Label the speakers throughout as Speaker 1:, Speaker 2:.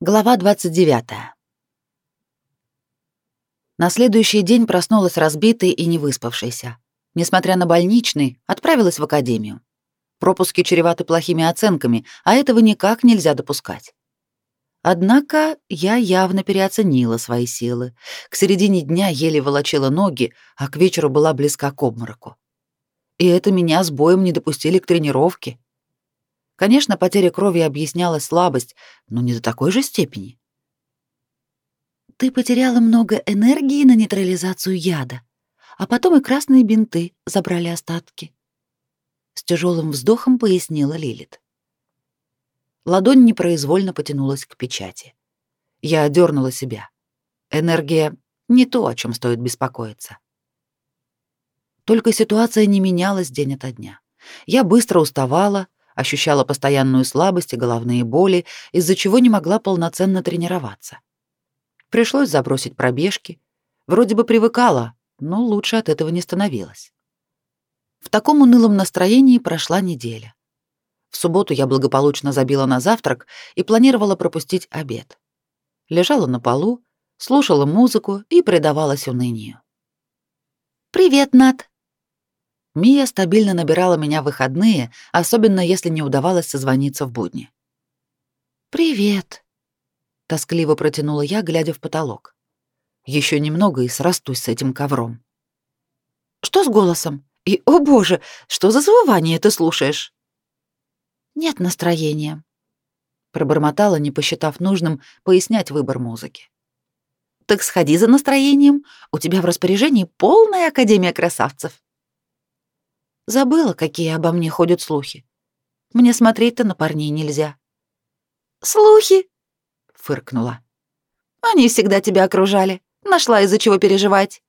Speaker 1: Глава 29. На следующий день проснулась разбитой и не выспавшейся. Несмотря на больничный, отправилась в академию. Пропуски чреваты плохими оценками, а этого никак нельзя допускать. Однако я явно переоценила свои силы. К середине дня еле волочила ноги, а к вечеру была близка к обмороку. И это меня с боем не допустили к тренировке. Конечно, потеря крови объясняла слабость, но не до такой же степени. Ты потеряла много энергии на нейтрализацию яда, а потом и красные бинты забрали остатки. С тяжелым вздохом пояснила Лилит. Ладонь непроизвольно потянулась к печати. Я одернула себя. Энергия — не то, о чем стоит беспокоиться. Только ситуация не менялась день ото дня. Я быстро уставала, ощущала постоянную слабость и головные боли, из-за чего не могла полноценно тренироваться. Пришлось забросить пробежки. Вроде бы привыкала, но лучше от этого не становилось. В таком унылом настроении прошла неделя. В субботу я благополучно забила на завтрак и планировала пропустить обед. Лежала на полу, слушала музыку и предавалась унынию. «Привет, Нат!» Мия стабильно набирала меня в выходные, особенно если не удавалось созвониться в будни. «Привет», — тоскливо протянула я, глядя в потолок. Еще немного и срастусь с этим ковром. «Что с голосом? И, о боже, что за завывание ты слушаешь?» «Нет настроения», — пробормотала, не посчитав нужным пояснять выбор музыки. «Так сходи за настроением, у тебя в распоряжении полная Академия красавцев». Забыла, какие обо мне ходят слухи. Мне смотреть-то на парней нельзя. Слухи, фыркнула. Они всегда тебя окружали. Нашла из-за чего переживать.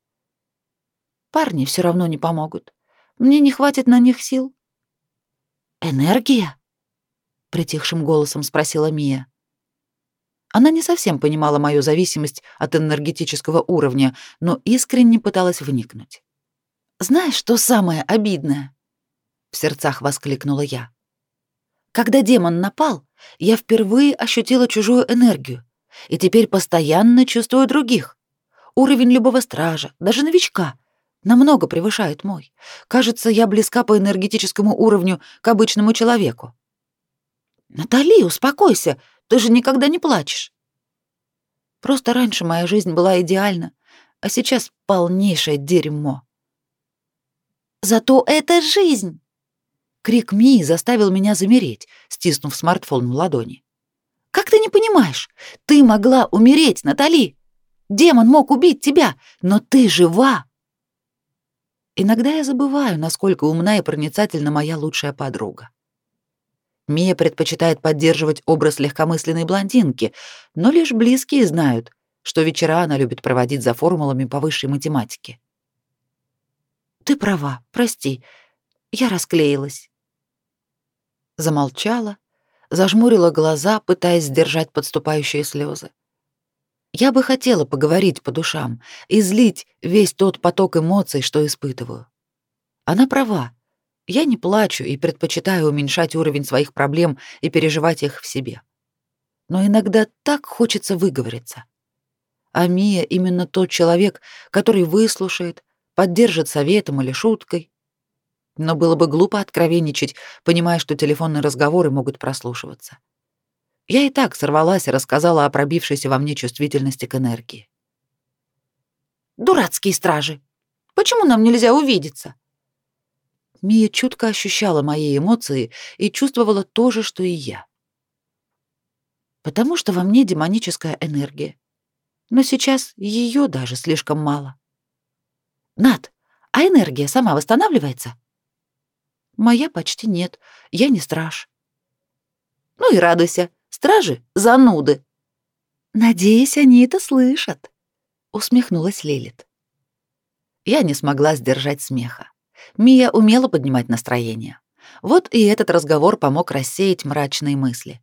Speaker 1: Парни все равно не помогут. Мне не хватит на них сил. Энергия? притихшим голосом спросила Мия. Она не совсем понимала мою зависимость от энергетического уровня, но искренне пыталась вникнуть. Знаешь, что самое обидное? В сердцах воскликнула я. Когда демон напал, я впервые ощутила чужую энергию, и теперь постоянно чувствую других. Уровень любого стража, даже новичка, намного превышает мой. Кажется, я близка по энергетическому уровню к обычному человеку. Натали, успокойся, ты же никогда не плачешь. Просто раньше моя жизнь была идеальна, а сейчас полнейшее дерьмо. Зато это жизнь!» Крик Мии заставил меня замереть, стиснув смартфон в ладони. «Как ты не понимаешь? Ты могла умереть, Натали! Демон мог убить тебя, но ты жива!» Иногда я забываю, насколько умна и проницательна моя лучшая подруга. Мия предпочитает поддерживать образ легкомысленной блондинки, но лишь близкие знают, что вечера она любит проводить за формулами по высшей математике. Ты права, прости. Я расклеилась. Замолчала, зажмурила глаза, пытаясь сдержать подступающие слезы. Я бы хотела поговорить по душам, излить весь тот поток эмоций, что испытываю. Она права. Я не плачу и предпочитаю уменьшать уровень своих проблем и переживать их в себе. Но иногда так хочется выговориться. А Мия именно тот человек, который выслушает, поддержит советом или шуткой. Но было бы глупо откровенничать, понимая, что телефонные разговоры могут прослушиваться. Я и так сорвалась и рассказала о пробившейся во мне чувствительности к энергии. «Дурацкие стражи! Почему нам нельзя увидеться?» Мия чутко ощущала мои эмоции и чувствовала то же, что и я. «Потому что во мне демоническая энергия. Но сейчас ее даже слишком мало. Над, а энергия сама восстанавливается? Моя почти нет. Я не страж. Ну и радуйся. Стражи — зануды. Надеюсь, они это слышат, усмехнулась Лилит. Я не смогла сдержать смеха. Мия умела поднимать настроение. Вот и этот разговор помог рассеять мрачные мысли.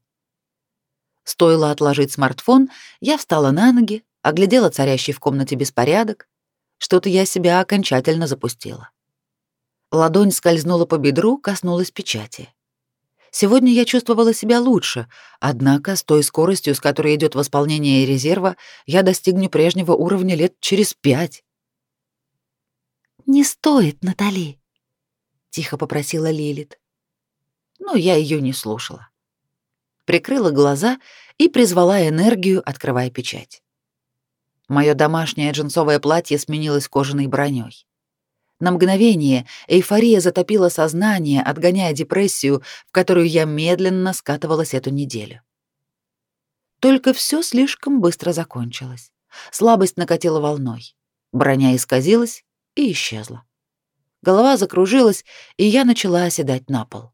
Speaker 1: Стоило отложить смартфон, я встала на ноги, оглядела царящий в комнате беспорядок, что-то я себя окончательно запустила. Ладонь скользнула по бедру, коснулась печати. Сегодня я чувствовала себя лучше, однако с той скоростью, с которой идет восполнение резерва, я достигну прежнего уровня лет через пять.
Speaker 2: «Не стоит, Натали», — тихо попросила Лилит.
Speaker 1: Но я ее не слушала. Прикрыла глаза и призвала энергию, открывая печать. Мое домашнее джинсовое платье сменилось кожаной броней. На мгновение эйфория затопила сознание, отгоняя депрессию, в которую я медленно скатывалась эту неделю. Только все слишком быстро закончилось. Слабость накатила волной. Броня исказилась и исчезла. Голова закружилась, и я начала оседать на пол.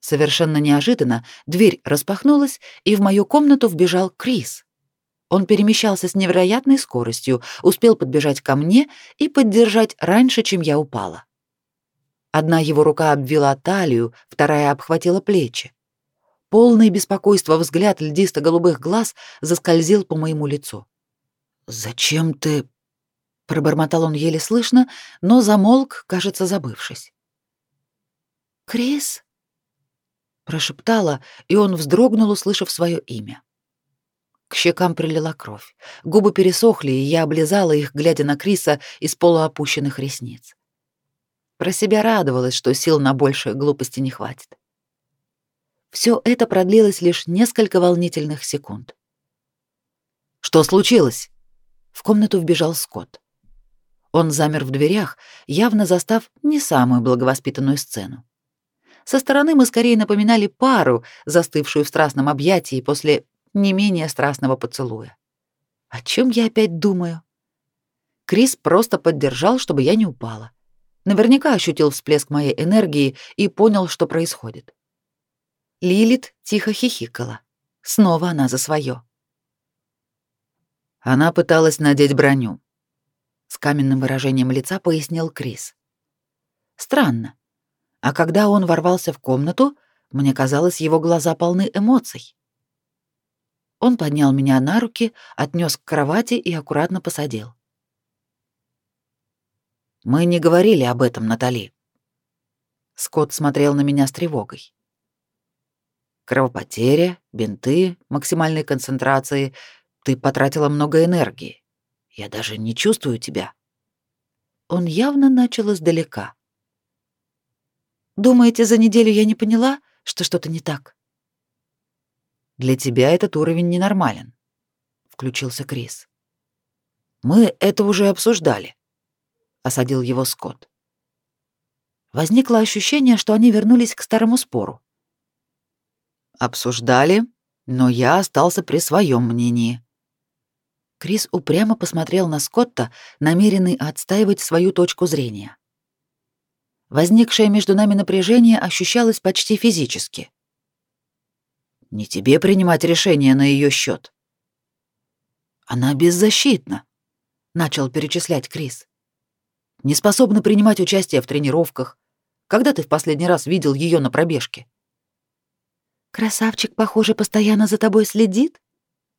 Speaker 1: Совершенно неожиданно дверь распахнулась, и в мою комнату вбежал Крис. Он перемещался с невероятной скоростью, успел подбежать ко мне и поддержать раньше, чем я упала. Одна его рука обвила талию, вторая обхватила плечи. Полный беспокойства взгляд льдисто-голубых глаз заскользил по моему лицу. «Зачем ты...» — пробормотал он еле слышно, но замолк, кажется, забывшись.
Speaker 2: «Крис?»
Speaker 1: — прошептала, и он вздрогнул, услышав свое имя. К щекам прилила кровь. Губы пересохли, и я облизала их, глядя на Криса из полуопущенных ресниц. Про себя радовалась, что сил на большие глупости не хватит. Все это продлилось лишь несколько волнительных секунд. «Что случилось?» В комнату вбежал Скотт. Он замер в дверях, явно застав не самую благовоспитанную сцену. Со стороны мы скорее напоминали пару, застывшую в страстном объятии после не менее страстного поцелуя. О чем я опять думаю? Крис просто поддержал, чтобы я не упала. Наверняка ощутил всплеск моей энергии и понял, что происходит. Лилит тихо хихикала. Снова она за свое. Она пыталась надеть броню. С каменным выражением лица пояснил Крис. Странно. А когда он ворвался в комнату, мне казалось, его глаза полны эмоций. Он поднял меня на руки, отнес к кровати и аккуратно посадил. Мы не говорили об этом, Натали. Скотт смотрел на меня с тревогой. Кровопотеря, бинты, максимальной концентрации. Ты потратила много энергии. Я даже не чувствую тебя. Он явно начал издалека. Думаете, за неделю я не поняла, что что-то не так? Для тебя этот уровень ненормален, включился Крис. Мы это уже обсуждали, осадил его Скотт. Возникло ощущение, что они вернулись к старому спору. Обсуждали, но я остался при своем мнении. Крис упрямо посмотрел на Скотта, намеренный отстаивать свою точку зрения. Возникшее между нами напряжение ощущалось почти физически. Не тебе принимать решение на ее счет. Она беззащитна, начал перечислять Крис. Не способна принимать участие в тренировках. Когда ты в последний раз видел ее на пробежке?
Speaker 2: Красавчик, похоже, постоянно за тобой следит,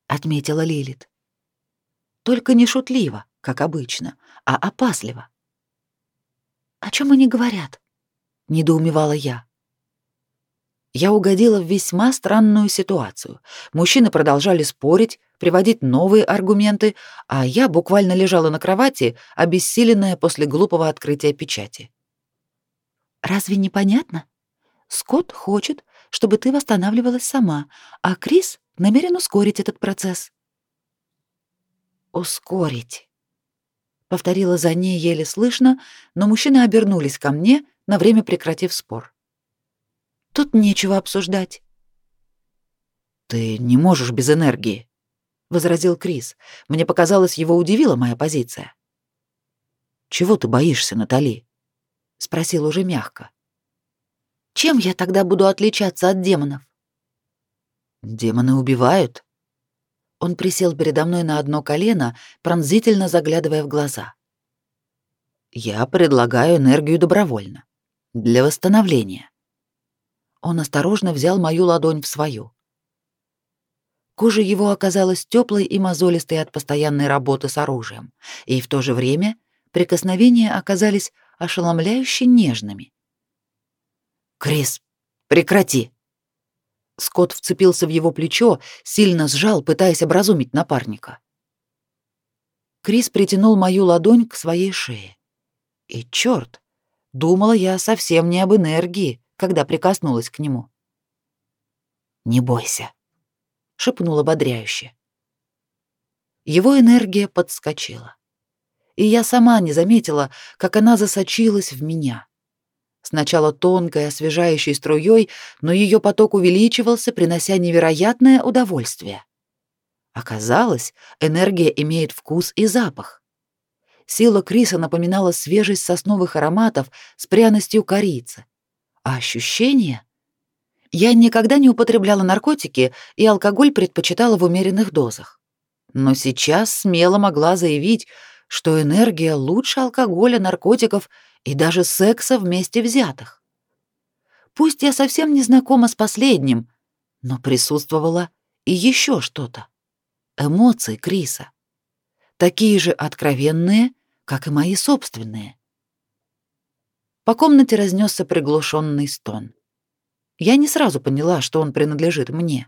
Speaker 2: отметила Лилит.
Speaker 1: Только не шутливо, как обычно, а опасливо.
Speaker 2: О чем они говорят?
Speaker 1: недоумевала я. Я угодила в весьма странную ситуацию. Мужчины продолжали спорить, приводить новые аргументы, а я буквально лежала на кровати, обессиленная после глупого открытия печати.
Speaker 2: Разве не понятно? Скотт хочет, чтобы ты восстанавливалась сама, а Крис намерен ускорить этот процесс.
Speaker 1: Ускорить. Повторила за ней еле слышно, но мужчины обернулись ко мне, на время прекратив спор.
Speaker 2: Тут нечего обсуждать.
Speaker 1: Ты не можешь без энергии, возразил Крис. Мне показалось, его удивила моя позиция. Чего ты боишься, Натали? спросил уже мягко.
Speaker 2: Чем я тогда буду отличаться от демонов?
Speaker 1: Демоны убивают. Он присел передо мной на одно колено, пронзительно заглядывая в глаза. Я предлагаю энергию добровольно, для восстановления. Он осторожно взял мою ладонь в свою. Кожа его оказалась теплой и мозолистой от постоянной работы с оружием, и в то же время прикосновения оказались ошеломляюще нежными. «Крис, Прекрати. Скотт вцепился в его плечо, сильно сжал, пытаясь образумить напарника. Крис притянул мою ладонь к своей шее. И чёрт, думала я совсем не об энергии, когда прикоснулась к нему. «Не бойся», — шепнул ободряюще. Его энергия подскочила. И я сама не заметила, как она засочилась в меня. Сначала тонкой, освежающей струей, но ее поток увеличивался, принося невероятное удовольствие. Оказалось, энергия имеет вкус и запах. Сила Криса напоминала свежесть сосновых ароматов с пряностью корицы. А ощущения? Я никогда не употребляла наркотики и алкоголь предпочитала в умеренных дозах. Но сейчас смело могла заявить, что энергия лучше алкоголя, наркотиков и даже секса вместе взятых. Пусть я совсем не знакома с последним, но присутствовало и еще что-то. Эмоции Криса. Такие же откровенные, как и мои собственные. По комнате разнесся приглушенный стон. Я не сразу поняла, что он принадлежит мне.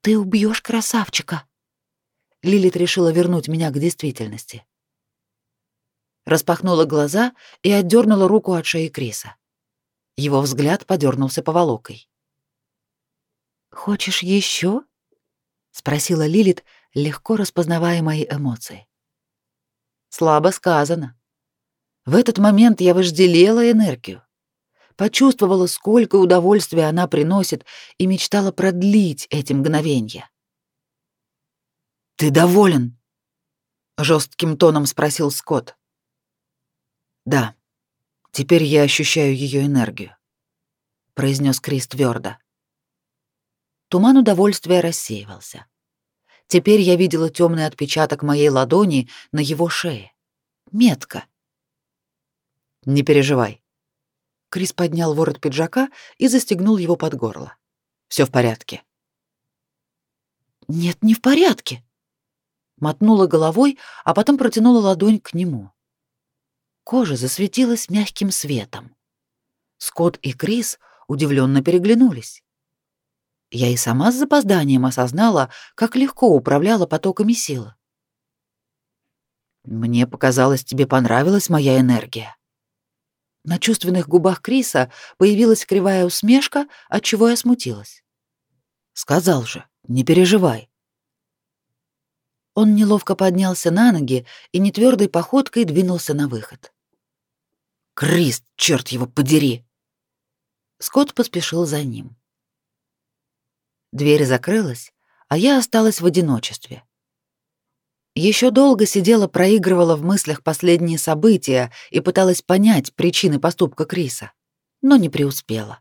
Speaker 2: «Ты убьешь красавчика!» Лилит решила вернуть меня к действительности. Распахнула глаза и отдернула руку от шеи Криса. Его взгляд подернулся поволокой. «Хочешь еще?» — спросила Лилит, легко распознавая мои эмоции.
Speaker 1: Слабо сказано. В этот момент я вожделела энергию. Почувствовала, сколько удовольствия она приносит, и мечтала продлить эти мгновения. «Ты доволен?» — жестким тоном спросил Скотт. «Да, теперь я ощущаю ее энергию», — произнес Крис твердо. Туман удовольствия рассеивался. Теперь я видела темный отпечаток моей ладони на его шее. Метка. «Не переживай». Крис поднял ворот пиджака и застегнул его под горло. Все в порядке».
Speaker 2: «Нет, не в порядке», мотнула головой, а потом протянула ладонь к нему. Кожа засветилась мягким светом. Скотт и Крис удивленно переглянулись. Я и сама с запозданием осознала, как легко управляла потоками силы.
Speaker 1: Мне показалось, тебе понравилась моя энергия. На чувственных губах Криса появилась кривая усмешка, от чего я смутилась. Сказал же, не переживай. Он неловко поднялся на ноги и нетвердой походкой двинулся на выход. «Крист, черт его подери!» Скотт поспешил за ним. Дверь закрылась, а я осталась в одиночестве. Еще долго сидела, проигрывала в мыслях последние события и пыталась понять причины поступка Криса, но не преуспела.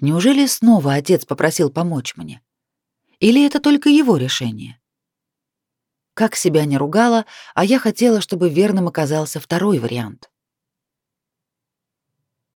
Speaker 1: Неужели снова отец попросил помочь мне? Или это только его решение? Как себя не ругала, а я хотела, чтобы верным оказался второй вариант.